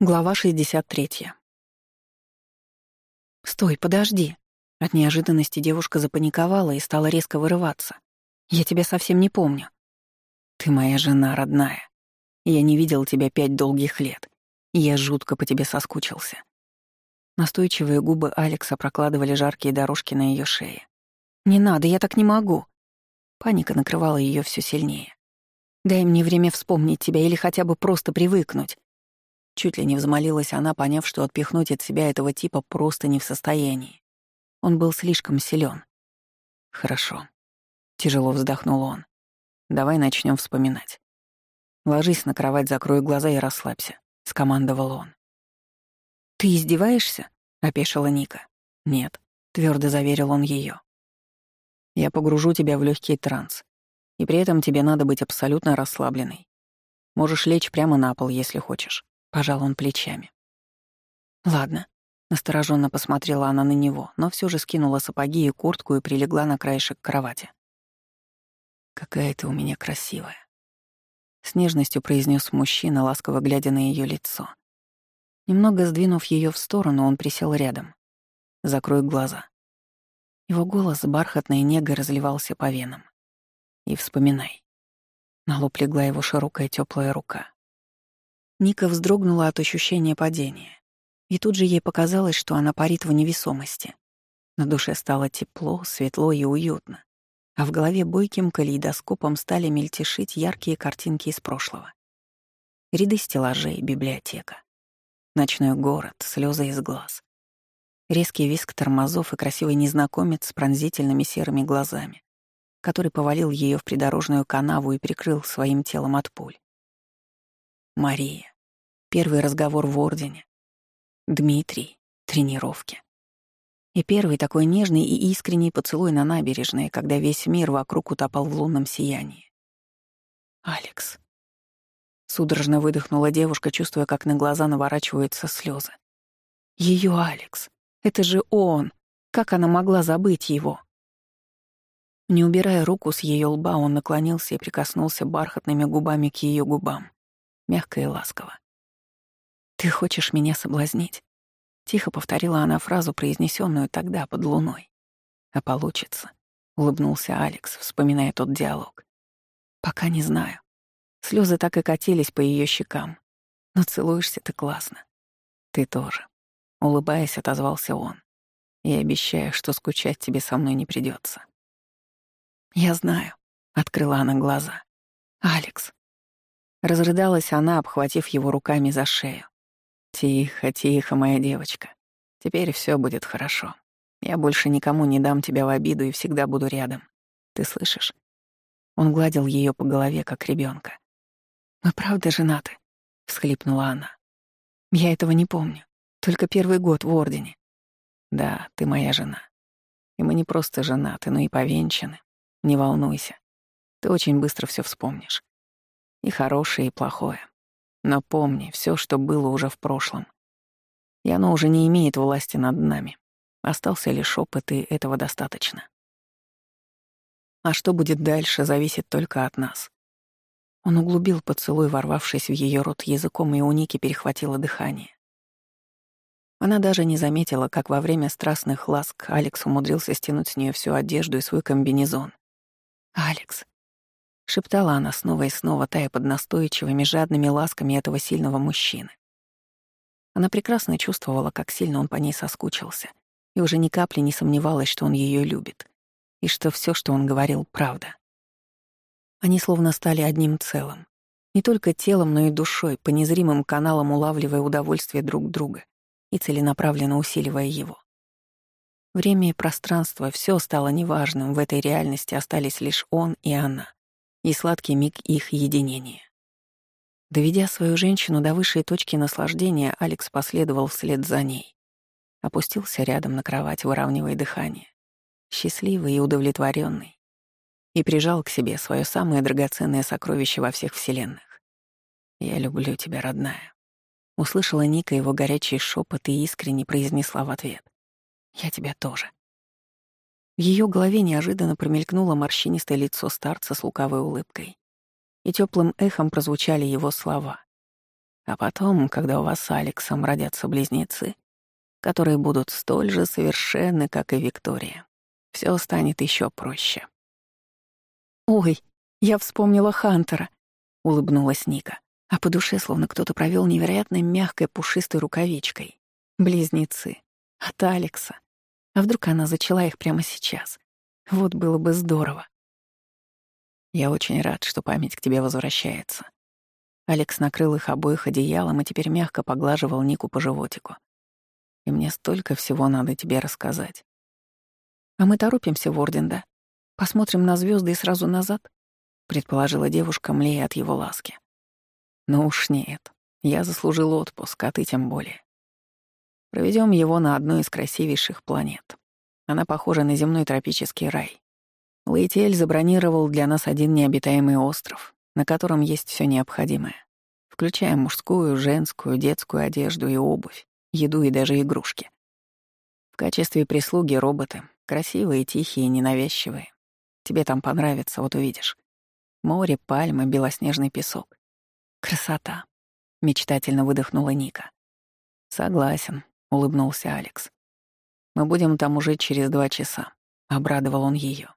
Глава 63. «Стой, подожди!» От неожиданности девушка запаниковала и стала резко вырываться. «Я тебя совсем не помню». «Ты моя жена родная. Я не видел тебя пять долгих лет. Я жутко по тебе соскучился». Настойчивые губы Алекса прокладывали жаркие дорожки на ее шее. «Не надо, я так не могу». Паника накрывала ее все сильнее. «Дай мне время вспомнить тебя или хотя бы просто привыкнуть». Чуть ли не взмолилась она, поняв, что отпихнуть от себя этого типа просто не в состоянии. Он был слишком силен. «Хорошо», — тяжело вздохнул он. «Давай начнем вспоминать. Ложись на кровать, закрой глаза и расслабься», — скомандовал он. «Ты издеваешься?» — опешила Ника. «Нет», — твердо заверил он ее. «Я погружу тебя в легкий транс, и при этом тебе надо быть абсолютно расслабленной. Можешь лечь прямо на пол, если хочешь. Пожал он плечами. Ладно. Настороженно посмотрела она на него, но все же скинула сапоги и куртку и прилегла на краешек кровати. «Какая ты у меня красивая!» С нежностью произнес мужчина, ласково глядя на ее лицо. Немного сдвинув ее в сторону, он присел рядом. «Закрой глаза». Его голос бархатной негой разливался по венам. «И вспоминай». На лоб легла его широкая теплая рука. Ника вздрогнула от ощущения падения. И тут же ей показалось, что она парит в невесомости. На душе стало тепло, светло и уютно, а в голове бойким калейдоскопом стали мельтешить яркие картинки из прошлого. Ряды стеллажей, библиотека. Ночной город, слезы из глаз. Резкий виск тормозов и красивый незнакомец с пронзительными серыми глазами, который повалил ее в придорожную канаву и прикрыл своим телом от пуль. Мария. Первый разговор в Ордене. Дмитрий. Тренировки. И первый такой нежный и искренний поцелуй на набережной, когда весь мир вокруг утопал в лунном сиянии. «Алекс». Судорожно выдохнула девушка, чувствуя, как на глаза наворачиваются слезы. Ее Алекс. Это же он. Как она могла забыть его? Не убирая руку с ее лба, он наклонился и прикоснулся бархатными губами к ее губам мягко и ласково. «Ты хочешь меня соблазнить?» Тихо повторила она фразу, произнесенную тогда под луной. «А получится», — улыбнулся Алекс, вспоминая тот диалог. «Пока не знаю. Слезы так и катились по ее щекам. Но целуешься ты классно. Ты тоже». Улыбаясь, отозвался он. «И обещаю, что скучать тебе со мной не придется. «Я знаю», — открыла она глаза. «Алекс, Разрыдалась она, обхватив его руками за шею. «Тихо, тихо, моя девочка. Теперь все будет хорошо. Я больше никому не дам тебя в обиду и всегда буду рядом. Ты слышишь?» Он гладил ее по голове, как ребенка. «Мы правда женаты?» — всхлипнула она. «Я этого не помню. Только первый год в Ордене». «Да, ты моя жена. И мы не просто женаты, но и повенчаны. Не волнуйся. Ты очень быстро все вспомнишь. И хорошее, и плохое. Но помни, все, что было уже в прошлом. И оно уже не имеет власти над нами. Остался лишь опыт, и этого достаточно. А что будет дальше, зависит только от нас. Он углубил поцелуй, ворвавшись в ее рот языком, и у Ники перехватило дыхание. Она даже не заметила, как во время страстных ласк Алекс умудрился стянуть с нее всю одежду и свой комбинезон. «Алекс», — шептала она снова и снова, тая под настойчивыми, жадными ласками этого сильного мужчины. Она прекрасно чувствовала, как сильно он по ней соскучился, и уже ни капли не сомневалась, что он ее любит, и что все, что он говорил, правда. Они словно стали одним целым, не только телом, но и душой, по незримым каналам улавливая удовольствие друг друга и целенаправленно усиливая его. Время и пространство — все стало неважным, в этой реальности остались лишь он и она и сладкий миг их единения. Доведя свою женщину до высшей точки наслаждения, Алекс последовал вслед за ней. Опустился рядом на кровать, выравнивая дыхание. Счастливый и удовлетворенный. И прижал к себе свое самое драгоценное сокровище во всех вселенных. «Я люблю тебя, родная». Услышала Ника его горячий шепот и искренне произнесла в ответ. «Я тебя тоже». В ее голове неожиданно промелькнуло морщинистое лицо старца с лукавой улыбкой. И теплым эхом прозвучали его слова. А потом, когда у вас с Алексом родятся близнецы, которые будут столь же совершенны, как и Виктория, все станет еще проще. «Ой, я вспомнила Хантера», — улыбнулась Ника, а по душе словно кто-то провел невероятно мягкой пушистой рукавичкой. Близнецы. От Алекса. А вдруг она зачала их прямо сейчас? Вот было бы здорово. Я очень рад, что память к тебе возвращается. Алекс накрыл их обоих одеялом и теперь мягко поглаживал Нику по животику. И мне столько всего надо тебе рассказать. А мы торопимся в Орден? Посмотрим на звезды и сразу назад? Предположила девушка, млея от его ласки. Ну уж нет. Я заслужил отпуск, а ты тем более. Проведем его на одной из красивейших планет. Она похожа на земной тропический рай. Лейтель забронировал для нас один необитаемый остров, на котором есть все необходимое, включая мужскую, женскую, детскую одежду и обувь, еду и даже игрушки. В качестве прислуги роботы, красивые, тихие, ненавязчивые. Тебе там понравится, вот увидишь. Море, пальмы, белоснежный песок. Красота. Мечтательно выдохнула Ника. Согласен, улыбнулся Алекс. Мы будем там уже через два часа. Обрадовал он ее.